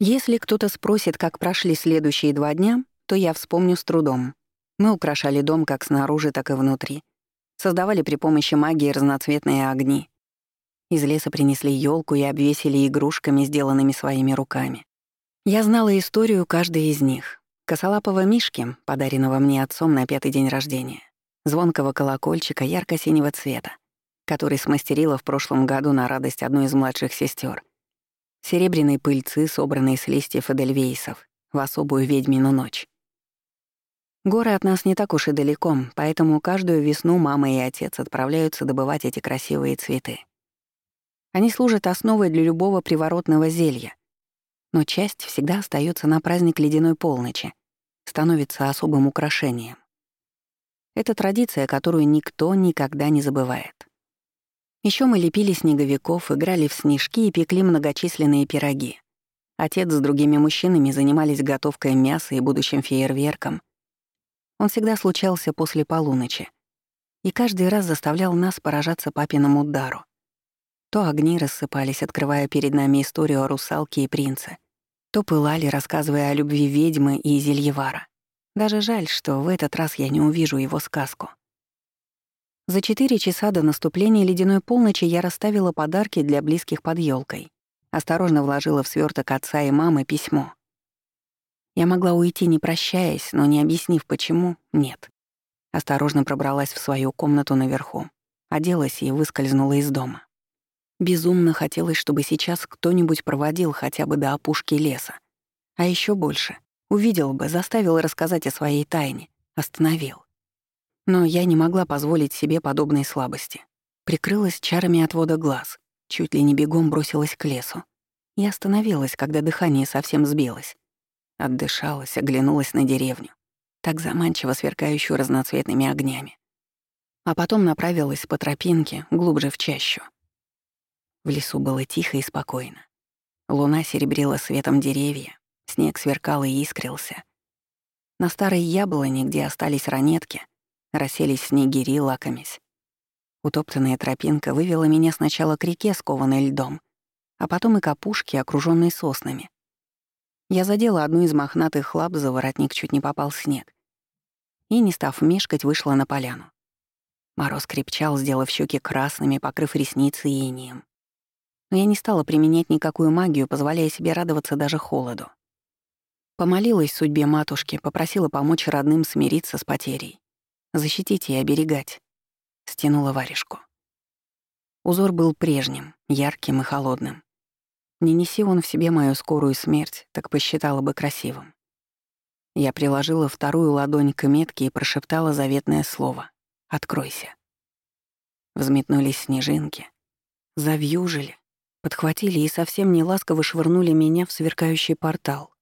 Если кто-то спросит, как прошли следующие два дня, то я вспомню с трудом. Мы украшали дом как снаружи, так и внутри. Создавали при помощи магии разноцветные огни. Из леса принесли елку и обвесили игрушками, сделанными своими руками. Я знала историю каждой из них. Косолапого мишки, подаренного мне отцом на пятый день рождения. Звонкого колокольчика ярко-синего цвета, который смастерила в прошлом году на радость одной из младших сестер. Серебряной пыльцы, собранной с листьев эдельвейсов, в особую ведьмину ночь. Горы от нас не так уж и далеко, поэтому каждую весну мама и отец отправляются добывать эти красивые цветы. Они служат основой для любого приворотного зелья. Но часть всегда остается на праздник ледяной полночи, становится особым украшением. Это традиция, которую никто никогда не забывает. Еще мы лепили снеговиков, играли в снежки и пекли многочисленные пироги. Отец с другими мужчинами занимались готовкой мяса и будущим фейерверком — он всегда случался после полуночи и каждый раз заставлял нас поражаться папиному удару. То огни рассыпались, открывая перед нами историю о русалке и принце, то пылали, рассказывая о любви ведьмы и Зельевара. Даже жаль, что в этот раз я не увижу его сказку. За четыре часа до наступления ледяной полночи я расставила подарки для близких под елкой, осторожно вложила в сверток отца и мамы письмо — я могла уйти, не прощаясь, но не объяснив, почему — нет. Осторожно пробралась в свою комнату наверху, оделась и выскользнула из дома. Безумно хотелось, чтобы сейчас кто-нибудь проводил хотя бы до опушки леса. А еще больше. Увидел бы, заставил рассказать о своей тайне, остановил. Но я не могла позволить себе подобной слабости. Прикрылась чарами отвода глаз, чуть ли не бегом бросилась к лесу. И остановилась, когда дыхание совсем сбилось. Отдышалась, оглянулась на деревню, так заманчиво сверкающую разноцветными огнями. А потом направилась по тропинке, глубже в чащу. В лесу было тихо и спокойно. Луна серебрила светом деревья, снег сверкал и искрился. На старой яблоне, где остались ранетки, расселись снегири, лакомясь. Утоптанная тропинка вывела меня сначала к реке, скованной льдом, а потом и к опушке, окружённой соснами. Я задела одну из мохнатых лап, за воротник чуть не попал снег. И, не став мешкать, вышла на поляну. Мороз крепчал, сделав щеки красными, покрыв ресницы инием. Но я не стала применять никакую магию, позволяя себе радоваться даже холоду. Помолилась судьбе матушки, попросила помочь родным смириться с потерей. Защитить и оберегать. Стянула варежку. Узор был прежним, ярким и холодным. Не неси он в себе мою скорую смерть, так посчитала бы красивым. Я приложила вторую ладонь к метке и прошептала заветное слово «Откройся». Взметнулись снежинки, завьюжили, подхватили и совсем неласково швырнули меня в сверкающий портал.